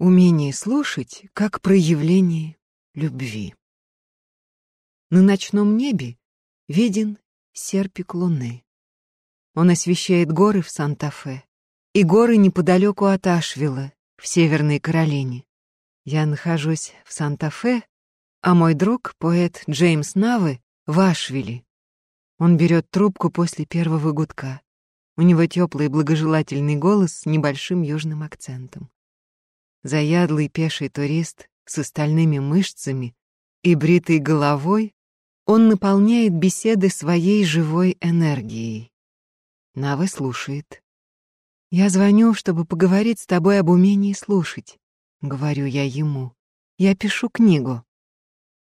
Умение слушать как проявление любви. На ночном небе виден серпик луны. Он освещает горы в Санта-Фе и горы неподалеку от Ашвилла, в Северной Каролине. Я нахожусь в Санта-Фе, а мой друг, поэт Джеймс Навы, в Ашвилле. Он берет трубку после первого гудка. У него теплый благожелательный голос с небольшим южным акцентом. Заядлый пеший турист с остальными мышцами и бритой головой, он наполняет беседы своей живой энергией. Навы слушает. «Я звоню, чтобы поговорить с тобой об умении слушать», — говорю я ему. «Я пишу книгу».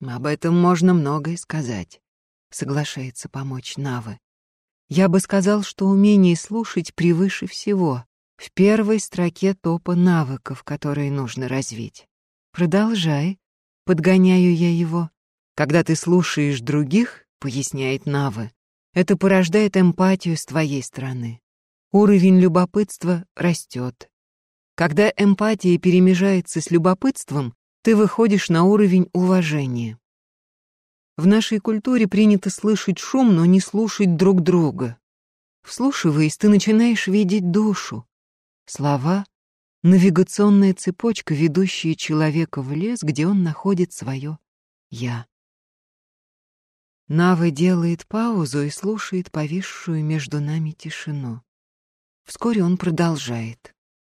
«Об этом можно многое сказать», — соглашается помочь Навы. Я бы сказал, что умение слушать превыше всего, в первой строке топа навыков, которые нужно развить. Продолжай, подгоняю я его. Когда ты слушаешь других, поясняет Навы, это порождает эмпатию с твоей стороны. Уровень любопытства растет. Когда эмпатия перемежается с любопытством, ты выходишь на уровень уважения. В нашей культуре принято слышать шум, но не слушать друг друга. Вслушиваясь, ты начинаешь видеть душу. Слова — навигационная цепочка, ведущая человека в лес, где он находит свое «я». Нава делает паузу и слушает повисшую между нами тишину. Вскоре он продолжает.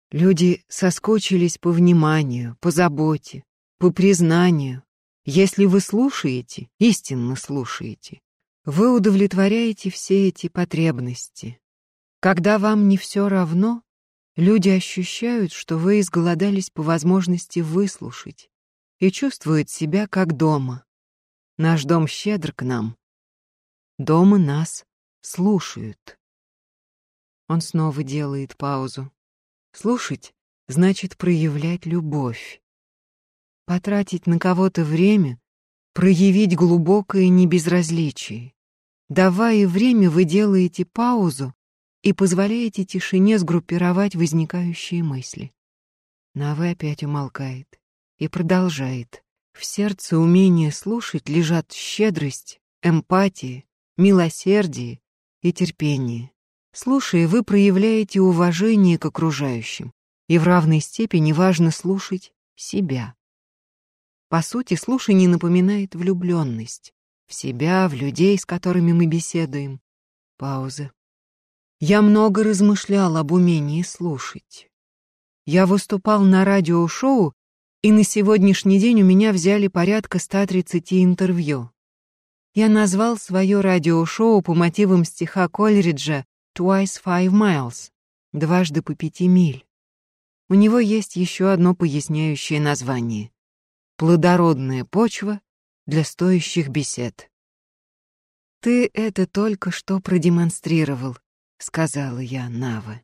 Люди соскочились по вниманию, по заботе, по признанию, если вы слушаете, истинно слушаете, вы удовлетворяете все эти потребности. Когда вам не все равно, люди ощущают, что вы изголодались по возможности выслушать и чувствуют себя как дома. Наш дом щедр к нам. Дома нас слушают. Он снова делает паузу. Слушать значит проявлять любовь потратить на кого-то время, проявить глубокое небезразличие. Давая время, вы делаете паузу и позволяете тишине сгруппировать возникающие мысли. Навы опять умолкает и продолжает. В сердце умения слушать лежат щедрость, эмпатия, милосердие и терпение. Слушая, вы проявляете уважение к окружающим, и в равной степени важно слушать себя. По сути, слушание напоминает влюбленность. В себя, в людей, с которыми мы беседуем. Пауза. Я много размышлял об умении слушать. Я выступал на радиошоу, и на сегодняшний день у меня взяли порядка 130 интервью. Я назвал свое радиошоу по мотивам стиха Колриджа «Twice five miles» — «Дважды по пяти миль». У него есть еще одно поясняющее название плодородная почва для стоящих бесед. «Ты это только что продемонстрировал», — сказала я Нава.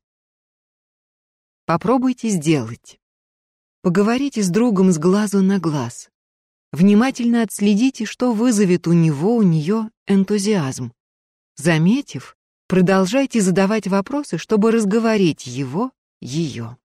«Попробуйте сделать. Поговорите с другом с глазу на глаз. Внимательно отследите, что вызовет у него, у нее энтузиазм. Заметив, продолжайте задавать вопросы, чтобы разговорить его, ее.